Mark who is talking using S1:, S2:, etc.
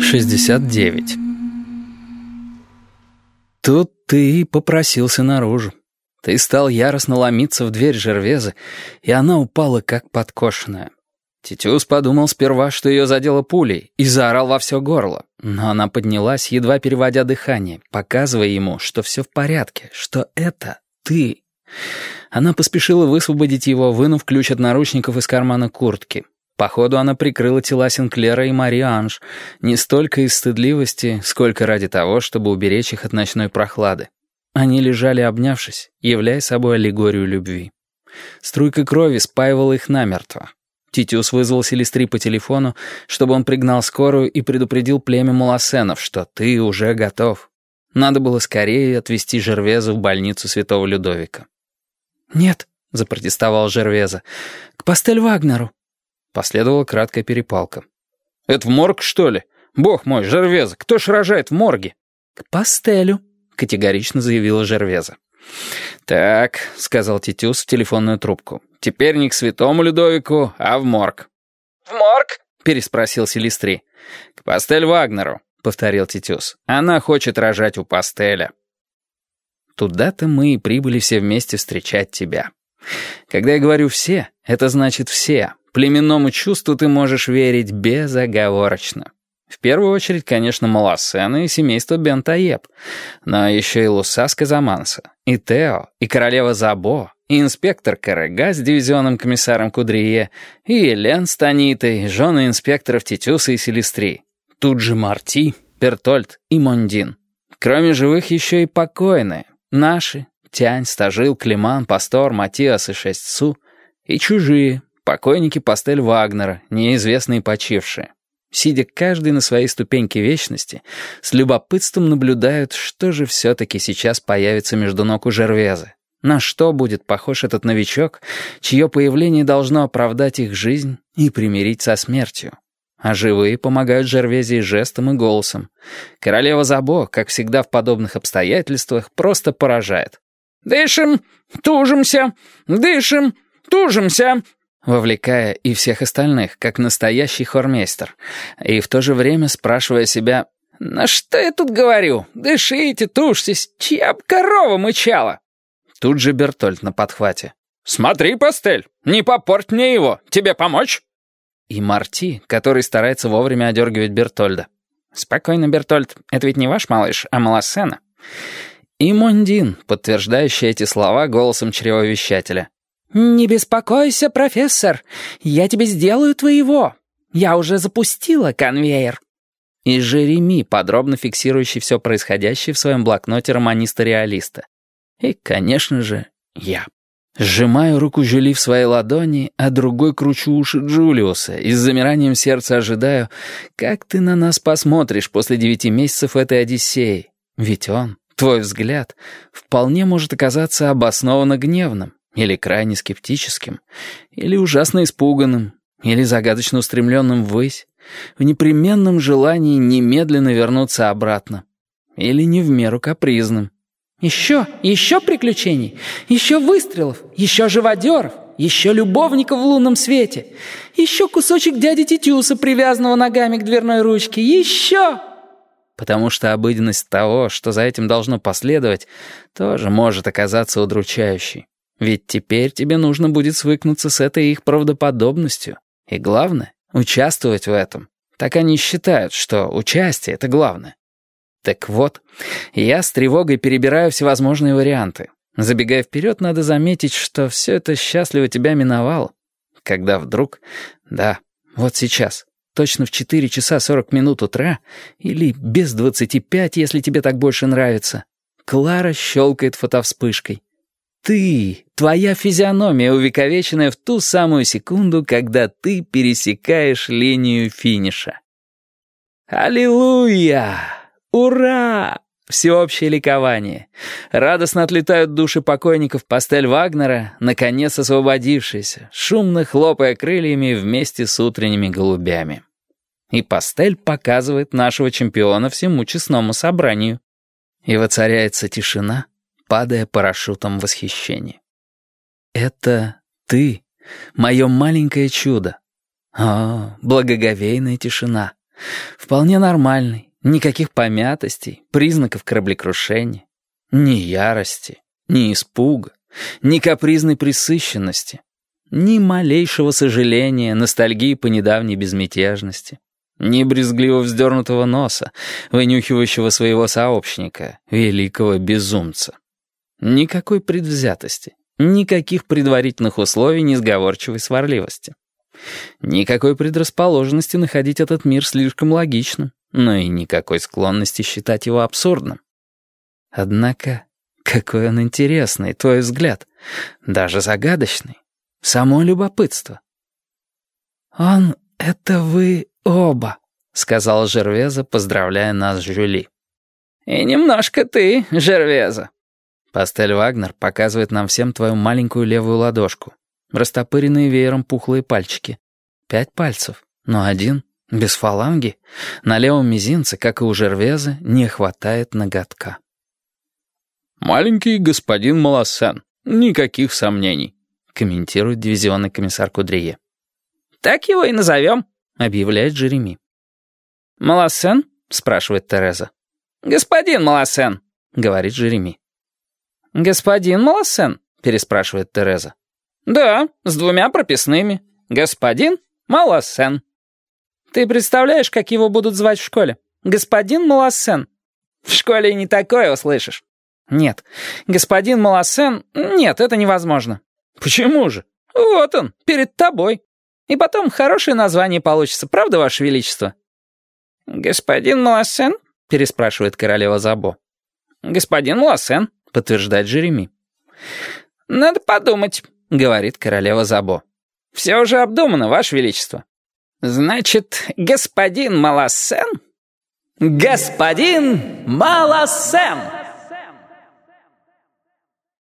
S1: Шестьдесят девять. Тут ты попросился наружу. Ты стал яростно ломиться в дверь Жервезы, и она упала как подкошенная. Титюс подумал сперва, что ее задело пулей, и заорал во все горло. Но она поднялась, едва переводя дыхание, показывая ему, что все в порядке, что это ты. Она поспешила высвободить его, вынув ключ от наручников из кармана куртки. Походу, она прикрыла тела Синклера и Мари Анж, не столько из стыдливости, сколько ради того, чтобы уберечь их от ночной прохлады. Они лежали обнявшись, являя собой аллегорию любви. Струйка крови спаивала их намертво. Титиус вызвал Селестри по телефону, чтобы он пригнал скорую и предупредил племя Муласенов, что ты уже готов. Надо было скорее отвезти Жервеза в больницу Святого Людовика.
S2: «Нет», — запротестовал Жервеза, — «к пастель Вагнеру».
S1: Последовала краткая перепалка. «Это в морг, что ли? Бог мой, Жервеза, кто ж рожает в морге?»
S2: «К пастелю», — категорично заявила Жервеза.
S1: «Так», — сказал Титюс в телефонную трубку, — «теперь не к святому Людовику, а в морг».
S3: «В морг?»
S1: — переспросил Селестри. «К пастель Вагнеру», — повторил Титюс. «Она хочет рожать у пастеля». Туда-то мы и прибыли все вместе встречать тебя. Когда я говорю «все», это значит «все», Племенному чувству ты можешь верить безоговорочно. В первую очередь, конечно, Маласена и семейство Бентаеб, но еще и Луса Казаманса, и Тео, и королева Забо, инспектор Карега с дивизионным комиссаром Кудрие, и Елен с Танитой, жены инспекторов Титюса и Селестри. Тут же Марти, Бертольд и Мондин. Кроме живых еще и покойные. Наши, Тянь, Стажил, Климан, Пастор, Матиас и Шесть Су. И чужие, Покойники пастель Вагнера, неизвестные почившие. Сидя каждый на своей ступеньке вечности, с любопытством наблюдают, что же все-таки сейчас появится между ног у Жервезы. На что будет похож этот новичок, чье появление должно оправдать их жизнь и примирить со смертью. А живые помогают Жервезе жестом и голосом. Королева Забо, как всегда в подобных обстоятельствах, просто поражает.
S3: «Дышим, тужимся, дышим, тужимся»,
S1: вовлекая и всех остальных, как настоящий хормейстер, и в то же время спрашивая себя
S3: «На что я тут говорю? Дышите, тушьтесь, чья б корова мычала?»
S1: Тут же Бертольд на подхвате.
S3: «Смотри, пастель, не попорть мне его, тебе помочь?»
S1: И Марти, который старается вовремя одергивать Бертольда.
S2: «Спокойно, Бертольд, это ведь не ваш малыш, а Малосена».
S1: И Мондин, подтверждающий эти слова голосом чревовещателя.
S2: «Не беспокойся, профессор, я тебе сделаю твоего. Я уже запустила конвейер».
S1: И Жереми, подробно фиксирующий все происходящее в своем блокноте романиста-реалиста. И, конечно же, я. Сжимаю руку Жюли в своей ладони, а другой кручу уши Джулиуса и с замиранием сердца ожидаю, как ты на нас посмотришь после девяти месяцев этой Одиссеи. Ведь он, твой взгляд, вполне может оказаться обоснованно гневным или крайне скептическим, или ужасно испуганным, или загадочно устремленным ввысь, в непременном желании немедленно вернуться обратно, или не в меру капризным.
S2: «Еще, еще приключений, еще выстрелов, еще живодеров, еще любовников в лунном свете, еще кусочек дяди Титюса, привязанного ногами к дверной ручке, еще...»
S1: Потому что обыденность того, что за этим должно последовать, тоже может оказаться удручающей. Ведь теперь тебе нужно будет свыкнуться с этой их правдоподобностью. И главное — участвовать в этом. Так они считают, что участие — это главное. Так вот, я с тревогой перебираю всевозможные варианты. Забегая вперед, надо заметить, что все это счастливо тебя миновало. Когда вдруг... Да, вот сейчас, точно в 4 часа 40 минут утра, или без 25, если тебе так больше нравится, Клара щелкает фотовспышкой ты, твоя физиономия, увековеченная в ту самую секунду, когда ты пересекаешь линию финиша. Аллилуйя! Ура! Всеобщее ликование. Радостно отлетают души покойников пастель Вагнера, наконец освободившиеся, шумно хлопая крыльями вместе с утренними голубями. И пастель показывает нашего чемпиона всему честному собранию. И воцаряется тишина, падая парашютом восхищения. Это ты, мое маленькое чудо. О, благоговейная тишина. Вполне нормальный, никаких помятостей, признаков кораблекрушения. Ни ярости, ни испуга, ни капризной присыщенности, ни малейшего сожаления, ностальгии по недавней безмятежности, ни брезгливо вздернутого носа, вынюхивающего своего сообщника, великого безумца. Никакой предвзятости, никаких предварительных условий несговорчивой сварливости. Никакой предрасположенности находить этот мир слишком логичным, но и никакой склонности считать его абсурдным. Однако, какой он интересный, твой взгляд, даже загадочный. Само любопытство. «Он — это вы оба», — сказал Жервеза, поздравляя нас с Жюли.
S3: «И немножко ты, Жервеза».
S1: Пастель Вагнер показывает нам всем твою маленькую левую ладошку. Растопыренные веером пухлые пальчики. Пять пальцев, но один, без фаланги. На левом мизинце, как и у Жервеза, не хватает ноготка. «Маленький господин Малассен. Никаких сомнений» комментирует дивизионный комиссар Кудрие.
S3: «Так его и назовем», —
S1: объявляет Джереми.
S3: «Малосен?» — спрашивает Тереза. «Господин Малосен», — говорит Джереми. «Господин Малосен?» — переспрашивает Тереза. «Да, с двумя прописными. Господин Малосен». «Ты представляешь, как его будут звать в школе? Господин Малосен». «В школе не такое услышишь». «Нет, господин Малосен... Нет, это невозможно.
S1: «Почему же?»
S3: «Вот он, перед тобой. И потом хорошее название получится, правда, Ваше Величество?» «Господин Малассен?» — переспрашивает королева Забо. «Господин Малассен», — подтверждает Джереми. «Надо подумать», — говорит королева Забо. «Все уже обдумано, Ваше Величество». «Значит, господин Малассен?» «Господин Малассен!»